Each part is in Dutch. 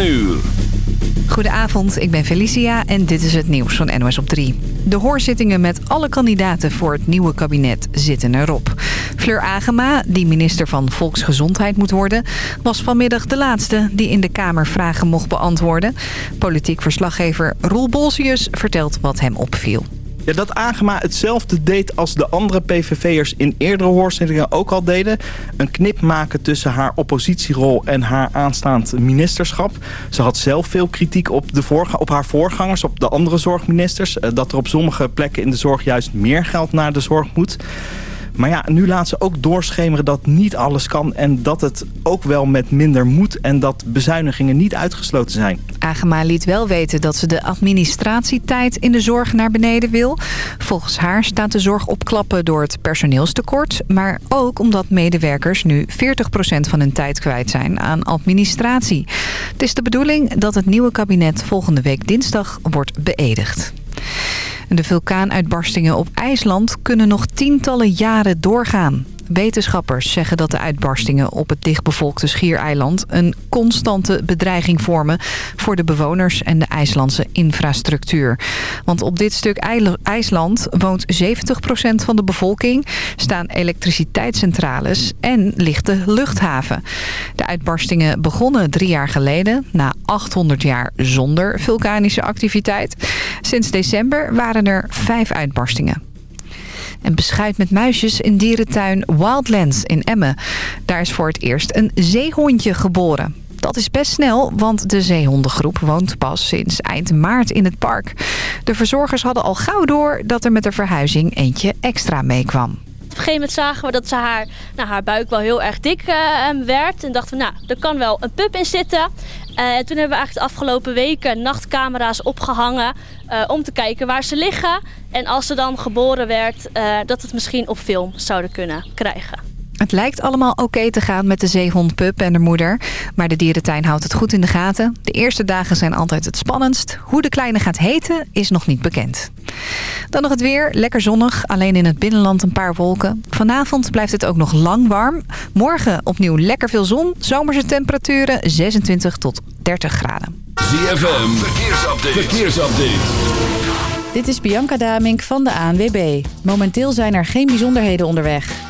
7 uur. Goedenavond, ik ben Felicia en dit is het nieuws van NOS op 3. De hoorzittingen met alle kandidaten voor het nieuwe kabinet zitten erop. Fleur Agema, die minister van Volksgezondheid moet worden... was vanmiddag de laatste die in de Kamer vragen mocht beantwoorden. Politiek verslaggever Roel Bolsius vertelt wat hem opviel. Dat Agema hetzelfde deed als de andere PVV'ers in eerdere hoorzittingen ook al deden. Een knip maken tussen haar oppositierol en haar aanstaand ministerschap. Ze had zelf veel kritiek op, de op haar voorgangers, op de andere zorgministers. Eh, dat er op sommige plekken in de zorg juist meer geld naar de zorg moet. Maar ja, nu laat ze ook doorschemeren dat niet alles kan... en dat het ook wel met minder moet en dat bezuinigingen niet uitgesloten zijn. Agema liet wel weten dat ze de administratietijd in de zorg naar beneden wil. Volgens haar staat de zorg op klappen door het personeelstekort... maar ook omdat medewerkers nu 40% van hun tijd kwijt zijn aan administratie. Het is de bedoeling dat het nieuwe kabinet volgende week dinsdag wordt beëdigd. De vulkaanuitbarstingen op IJsland kunnen nog tientallen jaren doorgaan. Wetenschappers zeggen dat de uitbarstingen op het dichtbevolkte schiereiland... een constante bedreiging vormen voor de bewoners en de IJslandse infrastructuur. Want op dit stuk IJsland woont 70% van de bevolking... staan elektriciteitscentrales en ligt de luchthaven. De uitbarstingen begonnen drie jaar geleden... na 800 jaar zonder vulkanische activiteit. Sinds december waren er vijf uitbarstingen. En beschuit met muisjes in dierentuin Wildlands in Emmen. Daar is voor het eerst een zeehondje geboren. Dat is best snel, want de zeehondengroep woont pas sinds eind maart in het park. De verzorgers hadden al gauw door dat er met de verhuizing eentje extra meekwam. Op een gegeven moment zagen we dat ze haar, nou, haar buik wel heel erg dik uh, werd. En dachten we, nou, er kan wel een pup in zitten. Uh, toen hebben we eigenlijk de afgelopen weken nachtcamera's opgehangen uh, om te kijken waar ze liggen. En als ze dan geboren werd, uh, dat het misschien op film zouden kunnen krijgen. Het lijkt allemaal oké te gaan met de zeehond Pup en de moeder. Maar de dierentuin houdt het goed in de gaten. De eerste dagen zijn altijd het spannendst. Hoe de kleine gaat heten is nog niet bekend. Dan nog het weer. Lekker zonnig. Alleen in het binnenland een paar wolken. Vanavond blijft het ook nog lang warm. Morgen opnieuw lekker veel zon. Zomerse temperaturen 26 tot 30 graden. ZFM. Verkeersupdate. Verkeersupdate. Dit is Bianca Damink van de ANWB. Momenteel zijn er geen bijzonderheden onderweg.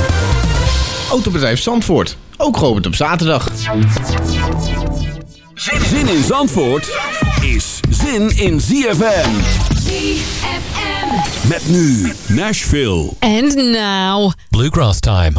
Autobedrijf Zandvoort. Ook geopend op zaterdag. Zin in Zandvoort is zin in ZFM. ZFM. Met nu Nashville. And now. Bluegrass time.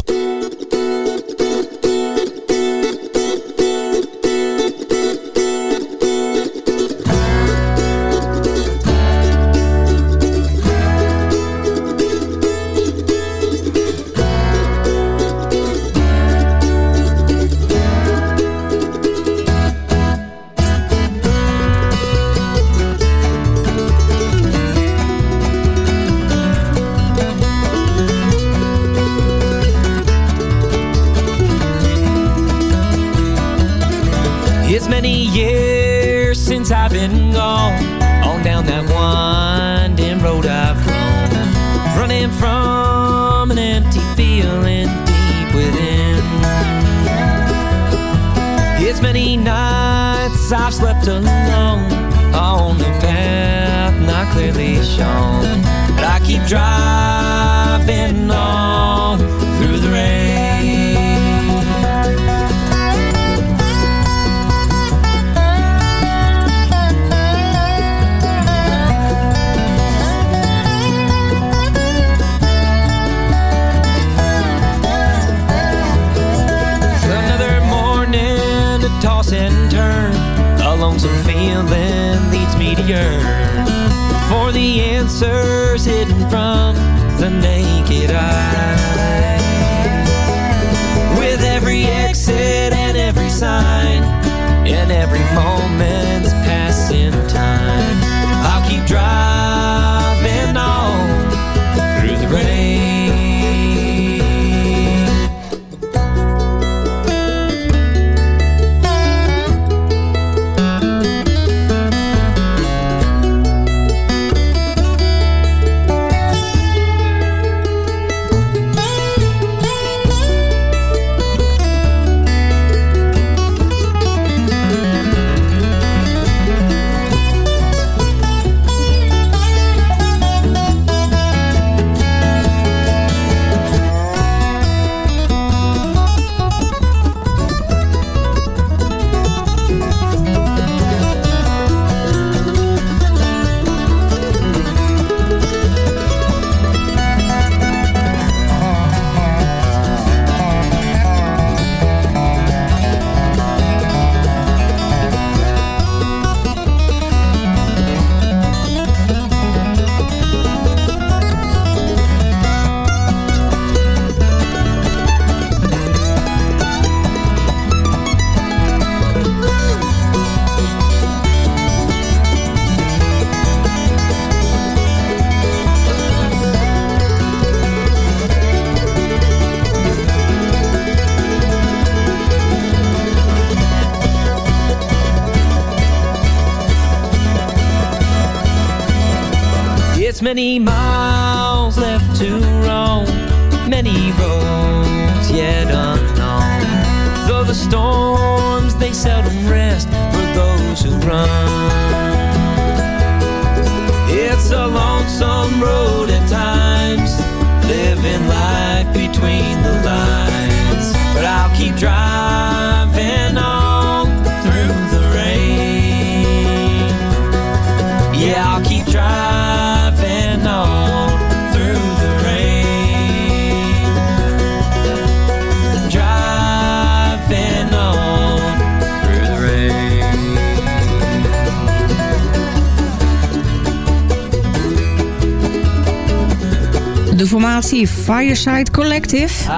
left alone on the path not clearly shown. But I keep driving. answers hidden from the naked eye. With every exit and every sign and every moment. Fireside Collective.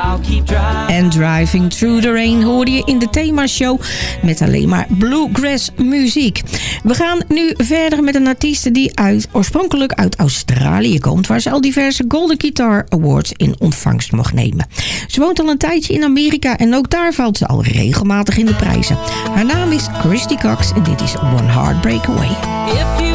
En Driving Through the Rain hoorde je in de themashow met alleen maar bluegrass muziek. We gaan nu verder met een artiest die uit, oorspronkelijk uit Australië komt... waar ze al diverse Golden Guitar Awards in ontvangst mocht nemen. Ze woont al een tijdje in Amerika en ook daar valt ze al regelmatig in de prijzen. Haar naam is Christy Cox en dit is One Heart Breakaway.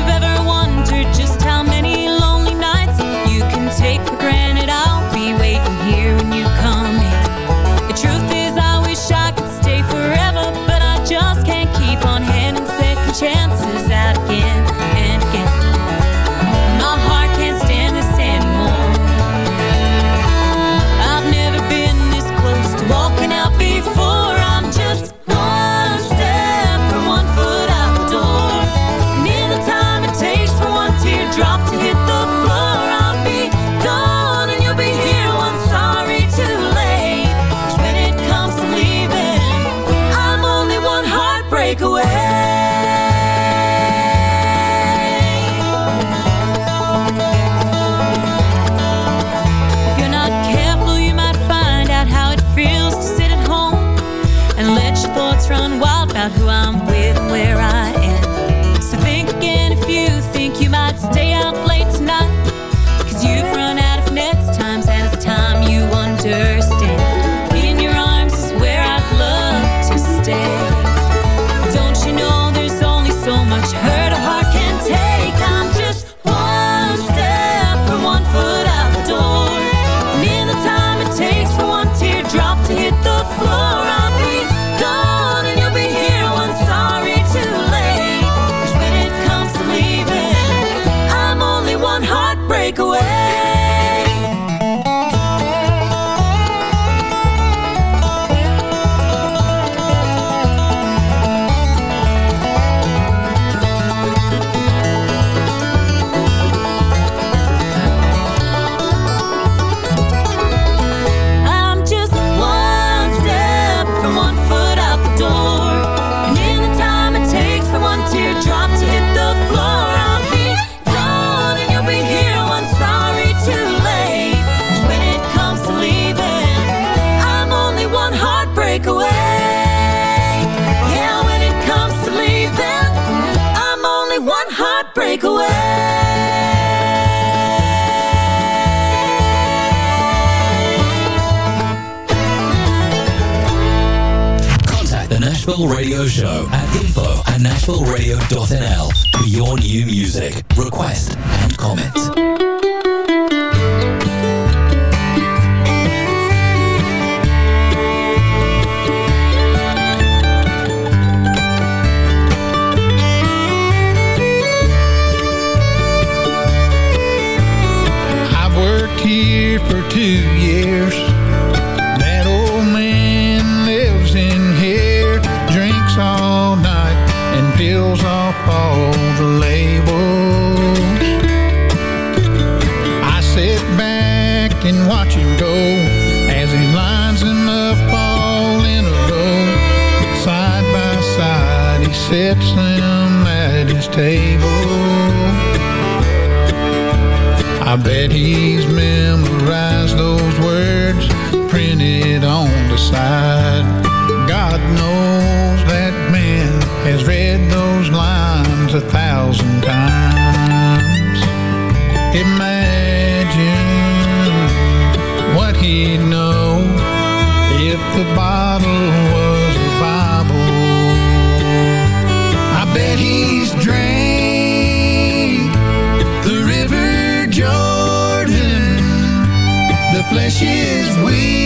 times, a thousand times. Imagine what he'd know if the bottle was a Bible. I bet he's drained the River Jordan. The flesh is weak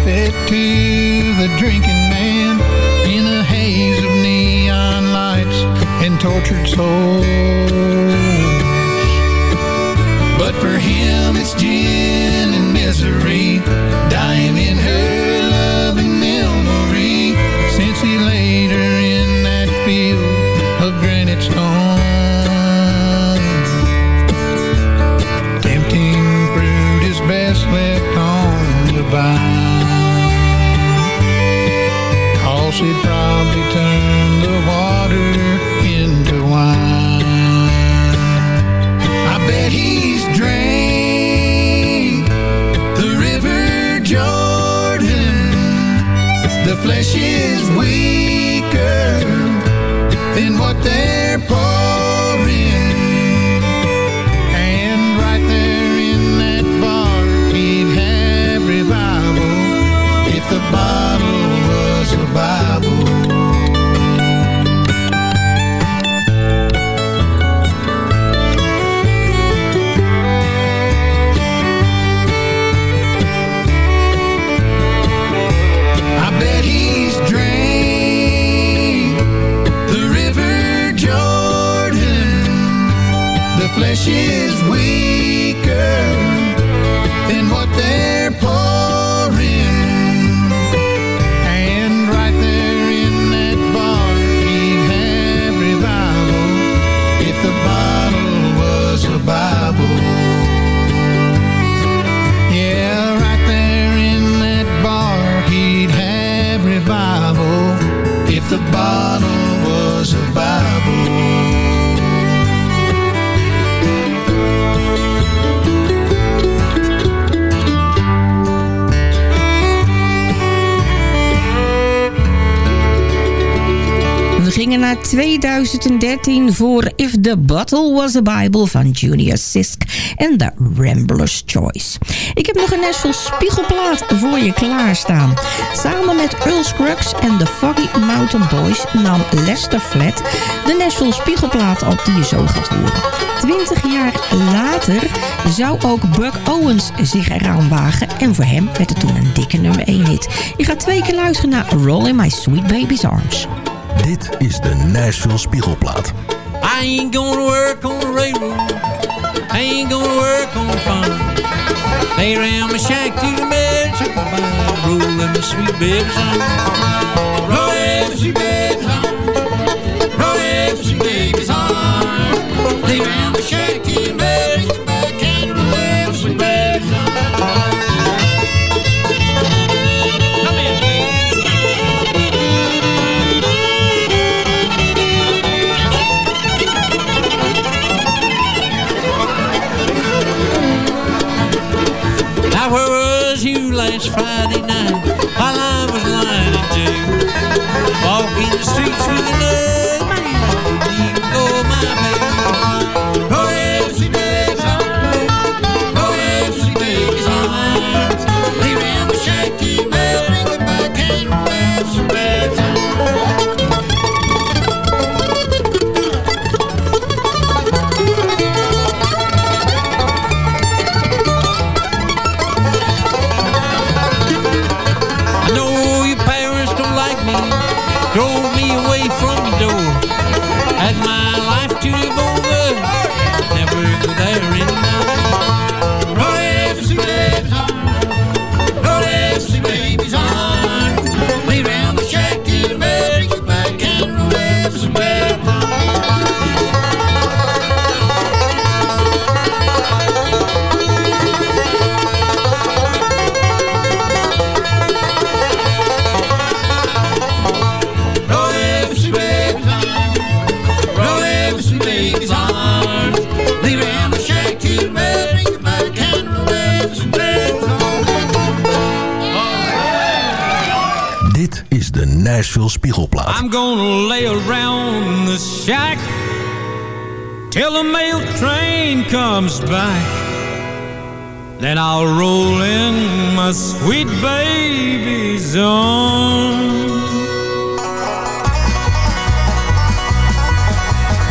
prophet to the drinking man in a haze of neon lights and tortured souls. But for him, it's gin and misery, 珍惜2013 voor If the Bottle Was a Bible van Junior Sisk en The Rambler's Choice. Ik heb nog een Nashville spiegelplaat voor je klaarstaan. Samen met Earl Scruggs en de Foggy Mountain Boys nam Lester Flat de Nashville spiegelplaat op die je zo gaat horen. Twintig jaar later zou ook Buck Owens zich eraan wagen en voor hem werd het toen een dikke nummer 1 hit. Je gaat twee keer luisteren naar Roll in My Sweet Baby's Arms. Dit is de Nashville Spiegelplaat. I ain't gonna work on the railroad. I ain't gonna work on the farm. Lay around my shack to the bed, check my mind, rolling my sweet baby's on. Rolling my sweet baby's comes back. Then I'll roll in my sweet baby's arms.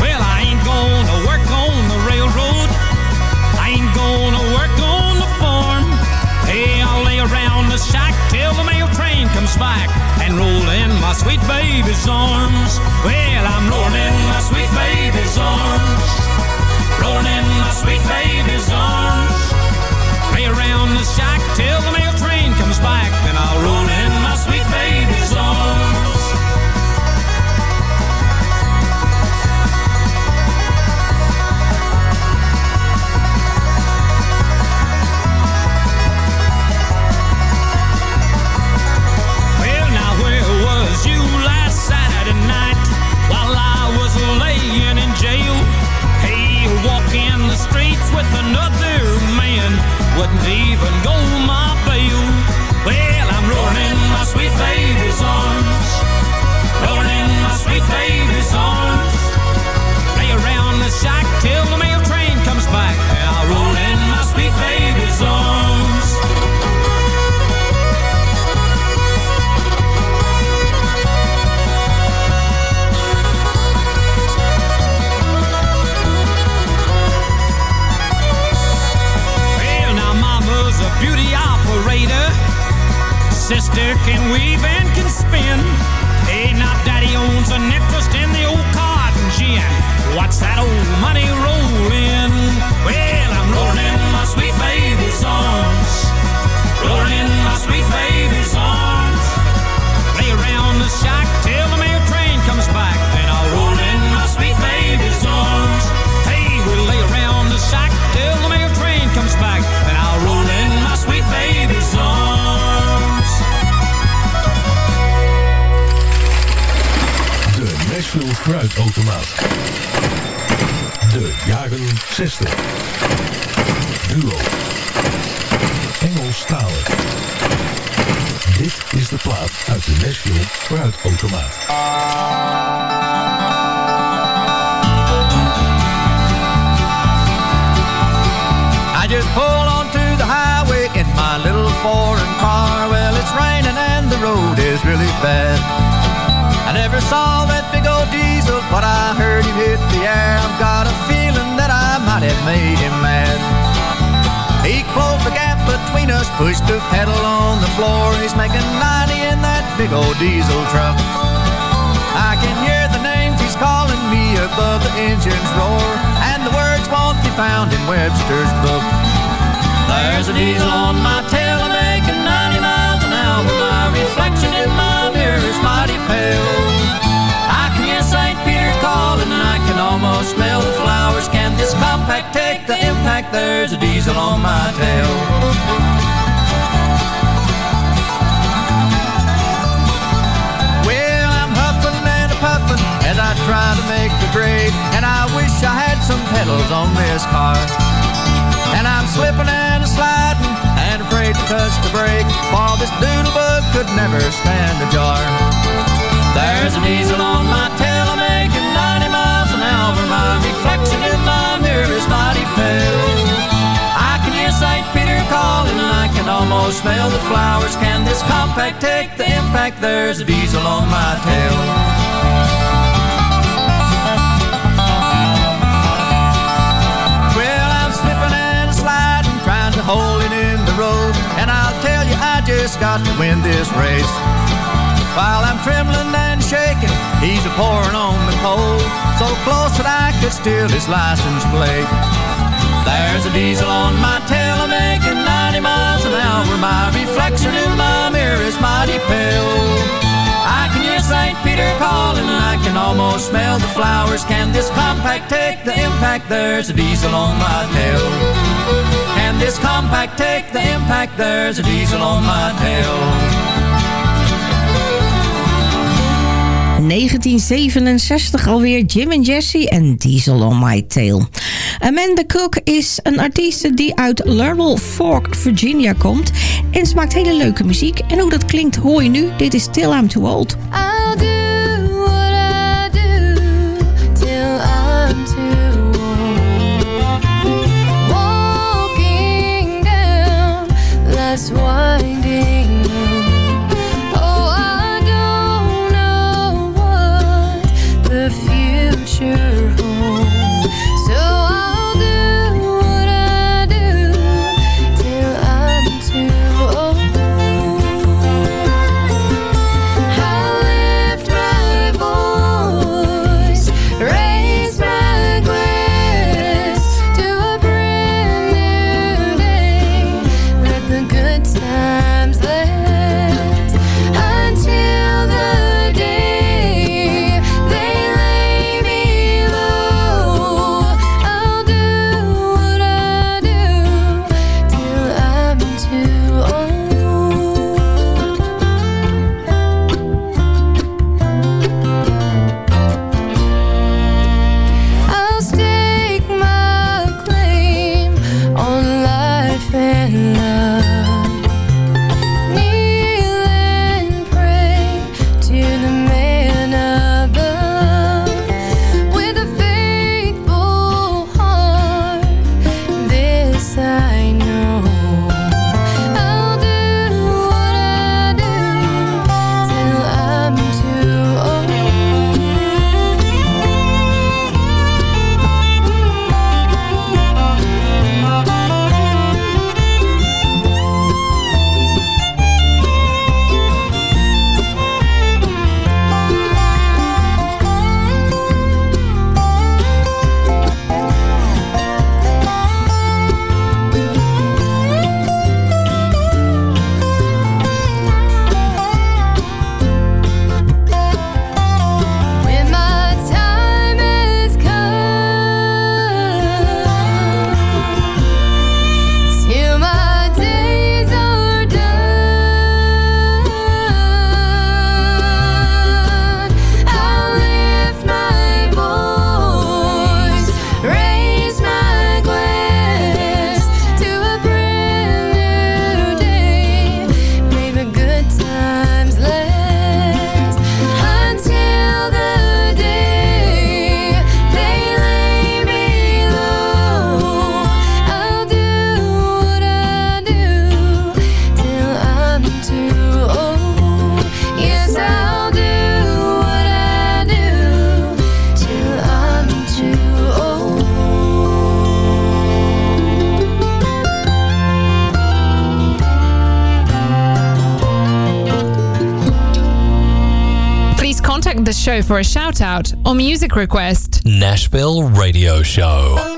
Well, I ain't gonna work on the railroad. I ain't gonna work on the farm. Hey, I'll lay around the shack till the mail train comes back and roll in my sweet baby's arms. Well, I'm rolling sweet man. Sister can weave and can spin. Hey, now daddy owns an interest in the old cotton gin. What's that old money rolling? 60. Duo. Engelstalig. Dit is de plaat uit de Nashville Fruitautomaat. I just pull onto the highway in my little foreign car. Well, it's raining and the road is really bad. I never saw that big old diesel, but I heard him hit the air. I've got a feeling might have made him mad. He closed the gap between us, pushed the pedal on the floor. He's making 90 in that big old diesel truck. I can hear the names he's calling me above the engine's roar, and the words won't be found in Webster's book. There's a diesel on my tail, I'm making 90 miles an hour. My reflection in my mirror is mighty pale. Almost smell the flowers. Can this compact take the impact? There's a diesel on my tail. Well, I'm huffing and a puffing as I try to make the grade. And I wish I had some pedals on this car. And I'm slipping and sliding and afraid to touch the brake. For this doodlebug could never stand a jar. There's a diesel on my reflection in my mirror is mighty pale. I can hear St. Peter calling, I can almost smell the flowers. Can this compact take the impact? There's a diesel on my tail. Well, I'm slipping and sliding, trying to hold it in the road. And I'll tell you, I just got to win this race. While I'm trembling and shaking, he's a pouring on the cold. So close that I could steal his license plate. There's a diesel on my tail, I'm making 90 miles an hour. My reflection in my mirror is mighty pale. I can hear St. Peter calling, I can almost smell the flowers. Can this compact take the impact? There's a diesel on my tail. Can this compact take the impact? There's a diesel on my tail. 1967 alweer Jim en Jesse en Diesel on My Tail. Amanda Cook is een artieste die uit Laurel Fork, Virginia komt. En ze maakt hele leuke muziek. En hoe dat klinkt hoor nu. Dit is Till I'm Too Old. for a shout out or music request. Nashville Radio Show.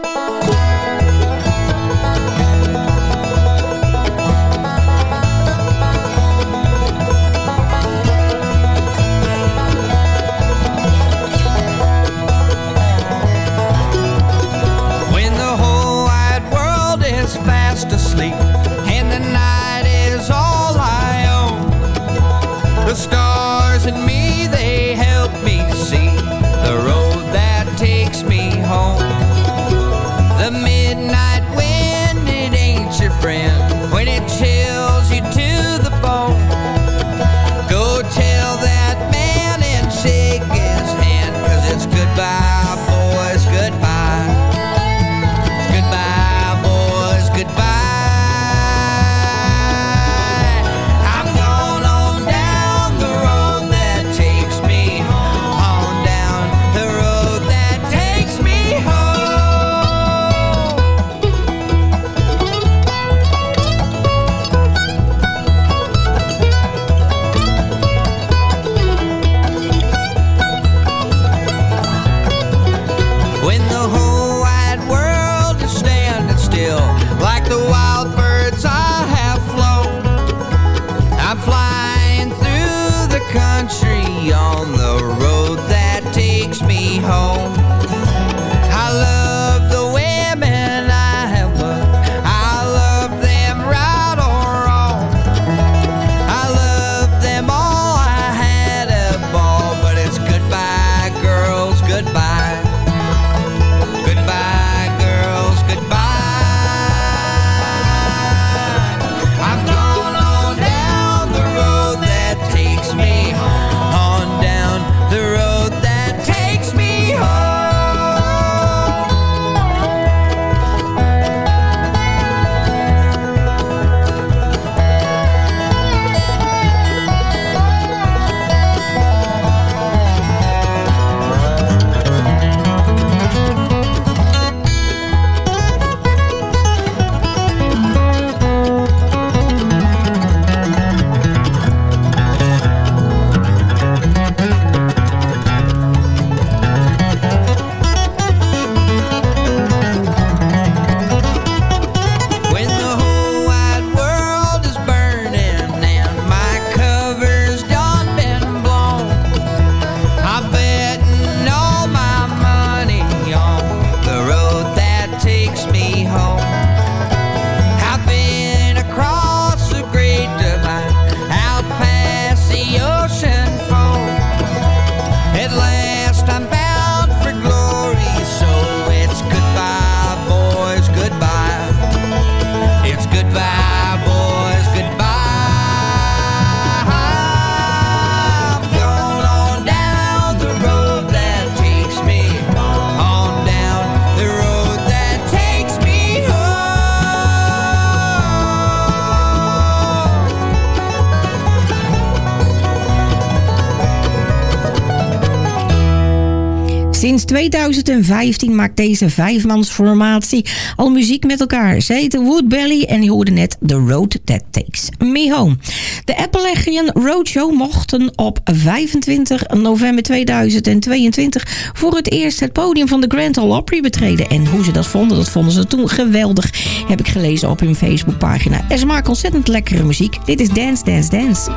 Sinds 2015 maakt deze vijfmansformatie al muziek met elkaar. Ze heten Woodbelly en je hoorde net The Road That Takes Me Home. De Appalachian Roadshow mochten op 25 november 2022 voor het eerst het podium van de Grand Ole Opry betreden. En hoe ze dat vonden, dat vonden ze toen geweldig. Heb ik gelezen op hun Facebookpagina. En ze maken ontzettend lekkere muziek. Dit is Dance Dance Dance.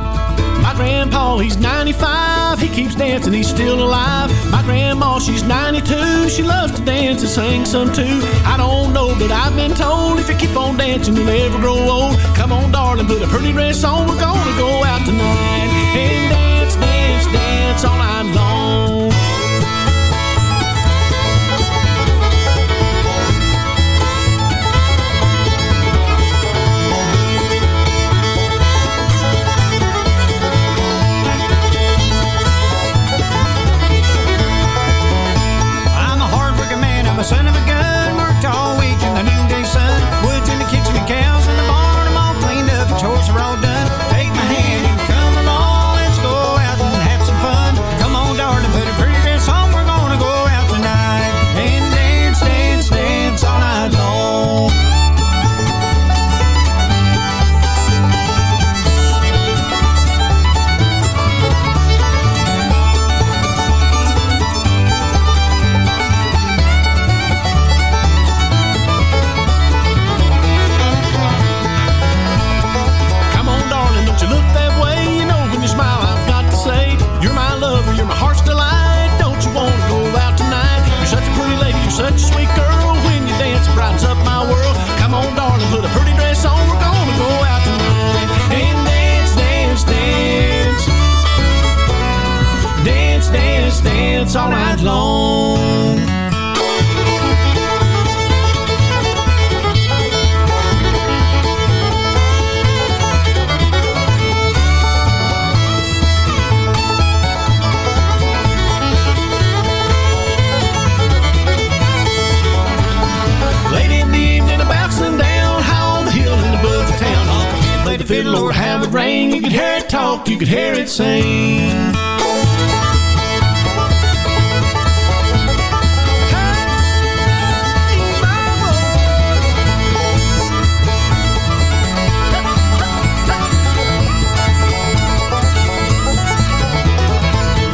My grandpa, he's 95. He keeps dancing, he's still alive. My grandma, she's 92. She loves to dance and sing some too. I don't know, but I've been told if you keep on dancing, you'll never grow old. Come on, darling, put a pretty dress on. We're gonna go out tonight and dance, dance, dance all night long. It you could hear it sing.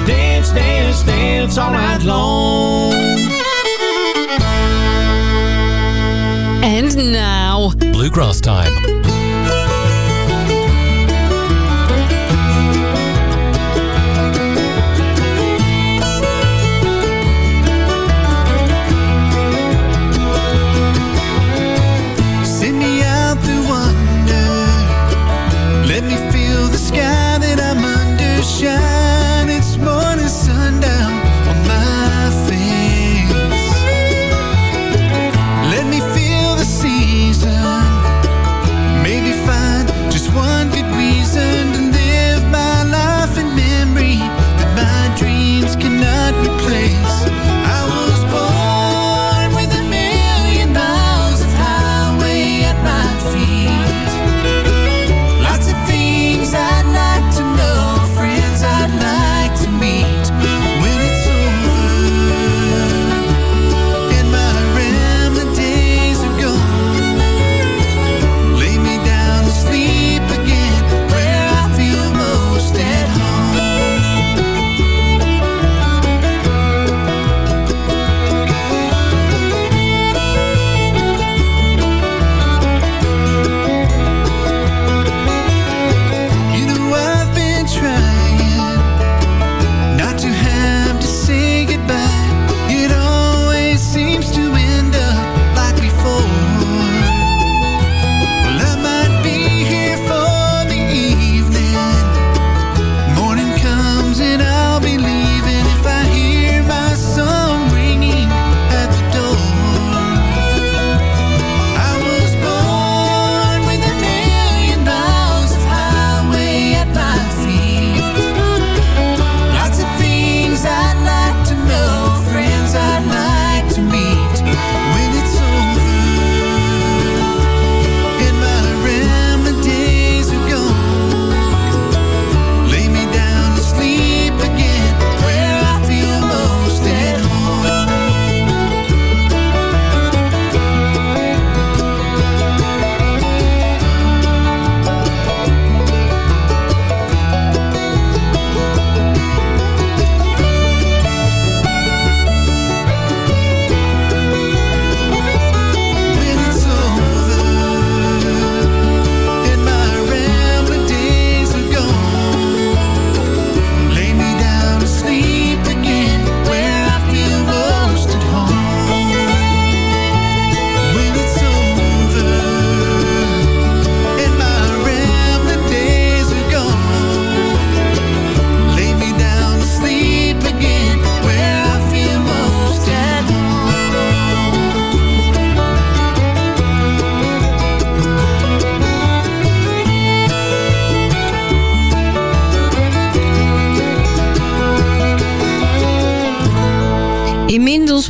Dance, dance, dance all night long. And now, Bluegrass time.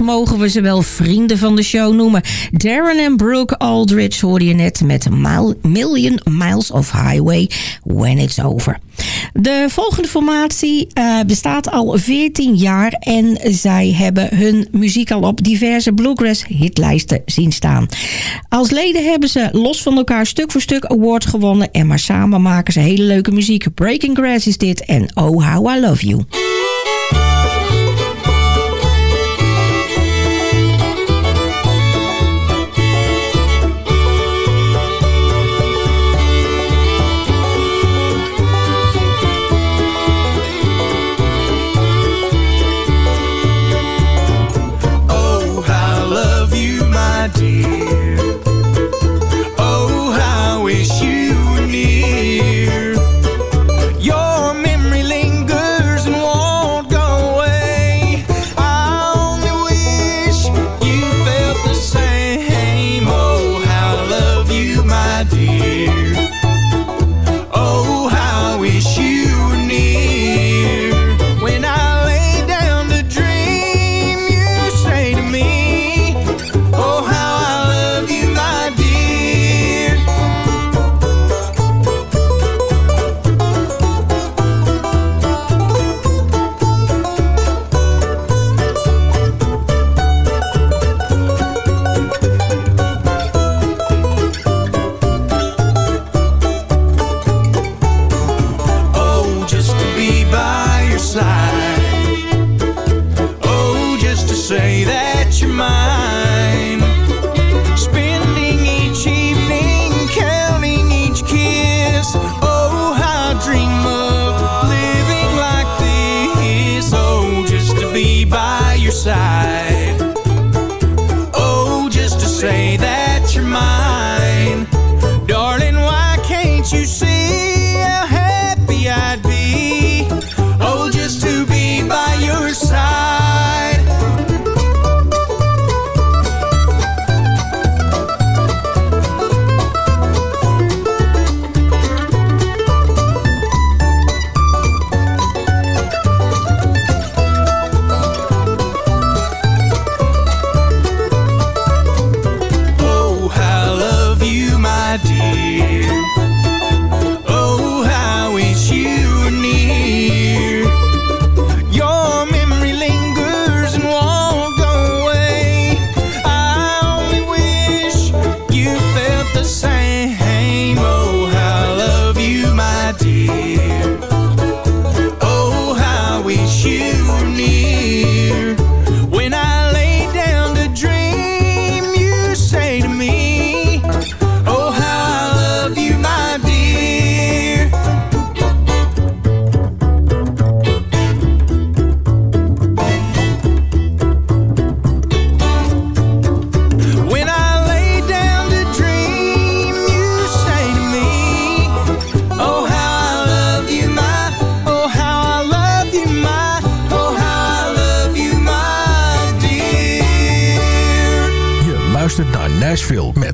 mogen we ze wel vrienden van de show noemen. Darren en Brooke Aldridge hoorde je net met Million Miles of Highway When It's Over. De volgende formatie eh, bestaat al 14 jaar en zij hebben hun muziek al op diverse bluegrass hitlijsten zien staan. Als leden hebben ze los van elkaar stuk voor stuk awards gewonnen en maar samen maken ze hele leuke muziek. Breaking Grass is dit en Oh How I Love You.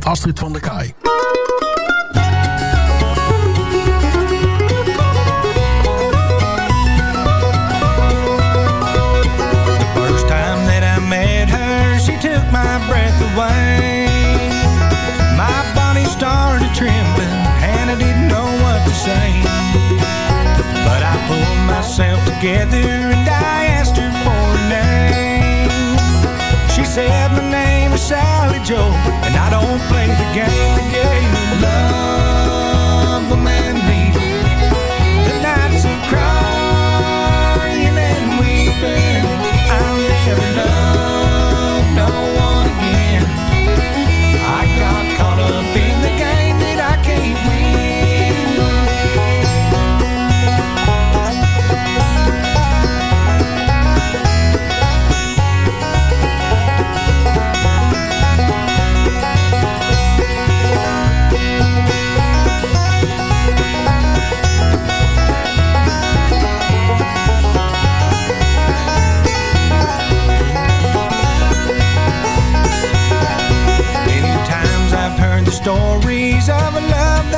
Astrid van der First time that I met her, she took my breath away. My body started trembling and I didn't know what to say. But I pulled myself together Joe, and I don't play the game. The game of love.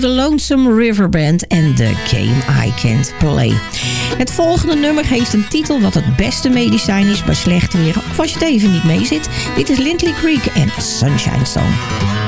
de Lonesome River Band en The Game I Can't Play. Het volgende nummer heeft een titel wat het beste medicijn is bij slecht weer, of als je het even niet mee zit. Dit is Lindley Creek en Sunshine Song.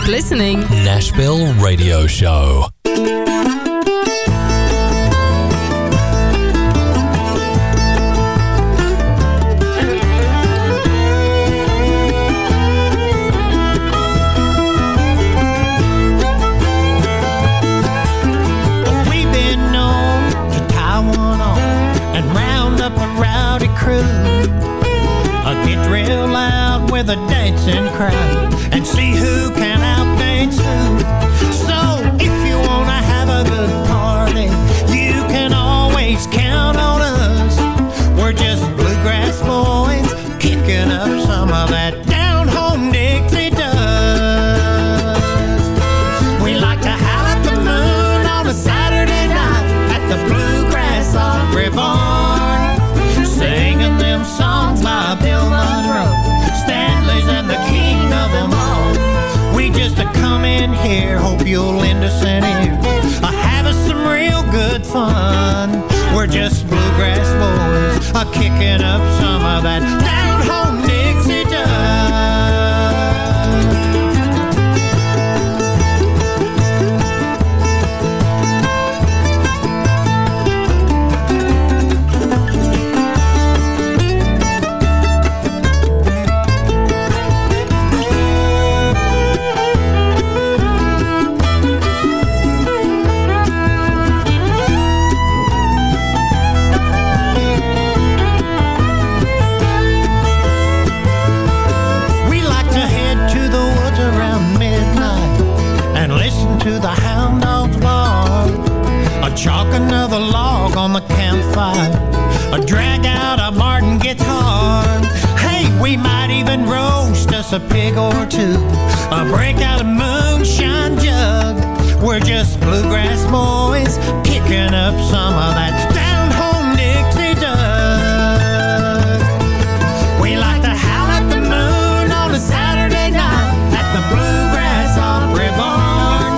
Keep listening. Nashville Radio Show. real incentive of having some real good fun. We're just bluegrass boys, a kicking up a pig or two. A break out a moonshine jug. We're just bluegrass boys picking up some of that down home Dixie dust. We like to howl at the moon on a Saturday night at the Bluegrass Opry Barn.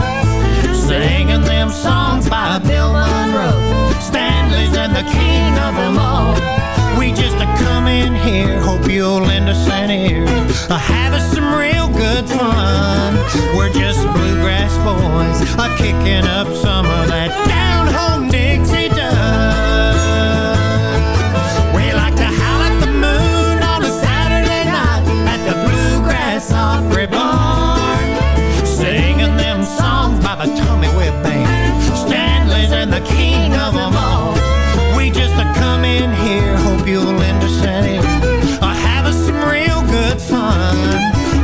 Singing them songs by Bill Monroe, Stanley's and the king of them all. We just a come in here, hope you'll lend us an ear. Uh, have us some real good fun. We're just bluegrass boys, uh, kicking up some of that down home Dixie dust. We like to howl at the moon on a Saturday night at the Bluegrass Opry Barn. Singing them songs by the Tommy Webb Band. Stanley's and the king of them all. We just a come in here, some real good fun.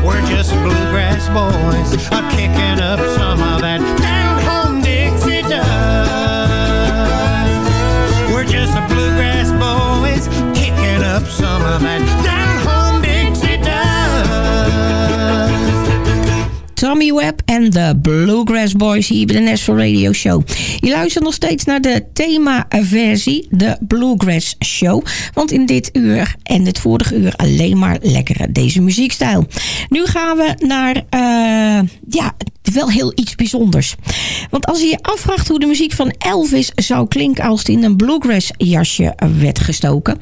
We're just bluegrass boys, kicking up some of that down home Dixie dust. We're just bluegrass boys, kicking up some of that down home Dixie dust. Tommy Webb de Bluegrass Boys hier bij de Nashville Radio Show. Je luistert nog steeds naar de themaversie, de Bluegrass Show. Want in dit uur en het vorige uur alleen maar lekkere deze muziekstijl. Nu gaan we naar, eh, ja, wel heel iets bijzonders. Want als je je afvraagt hoe de muziek van Elvis zou klinken als het in een bluegrass jasje werd gestoken,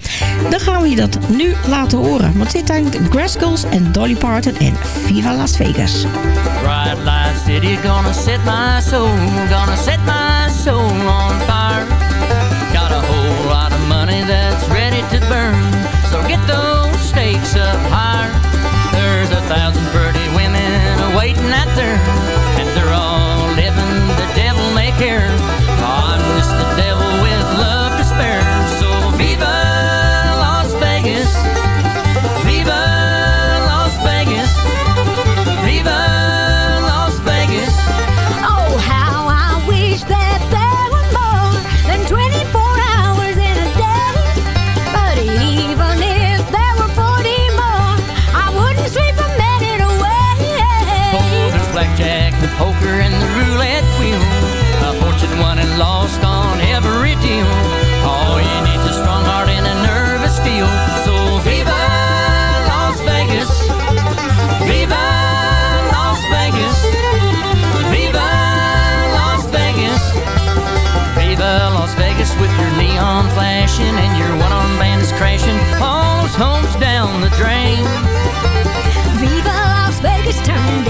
dan gaan we je dat nu laten horen. Want dit zijn de Graskels en Dolly Parton en Viva Las Vegas. Bright light city, gonna set my soul, gonna set my soul on fire. Got a whole lot of money that's ready to burn, flashing and your one-arm band is crashing. All those homes down the drain. Viva Las Vegas, turn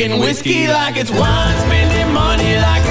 Drinking whiskey like it's wine, spending money like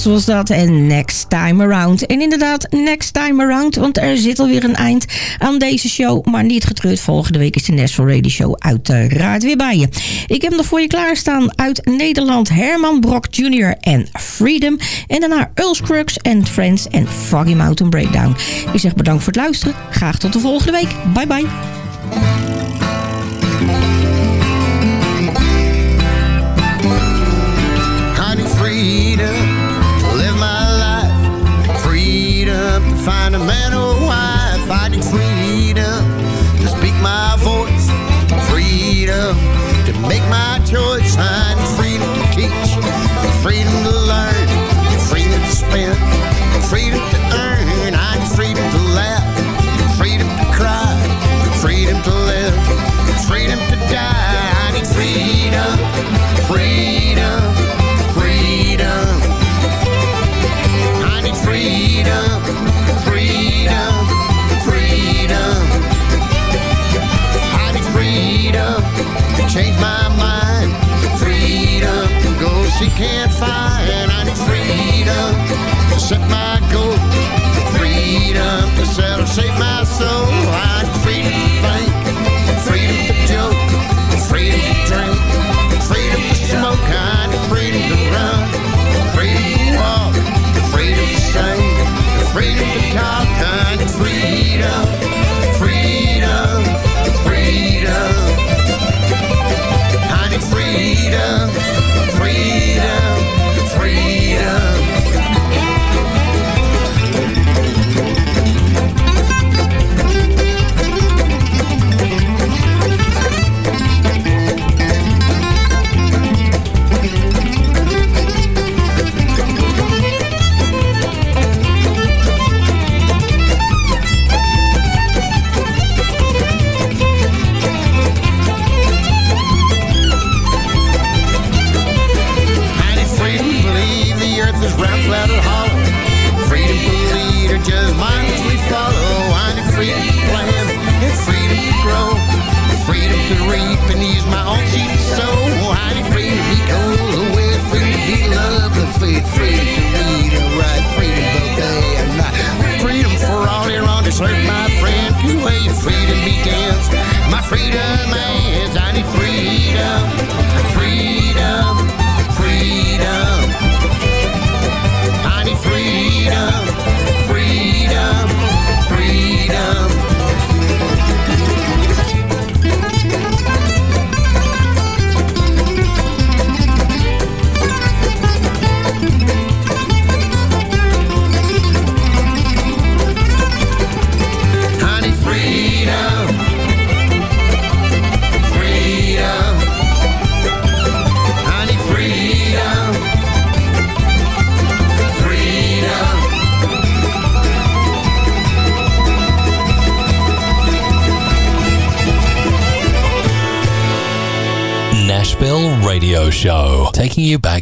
Zoals was dat en Next Time Around. En inderdaad, Next Time Around, want er zit alweer een eind aan deze show. Maar niet getreurd, volgende week is de National Radio Show uiteraard weer bij je. Ik heb nog voor je klaarstaan uit Nederland Herman Brock Jr. en Freedom. En daarna Earls Crux Friends en Foggy Mountain Breakdown. Ik zeg bedankt voor het luisteren. Graag tot de volgende week. Bye bye.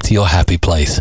to your happy place.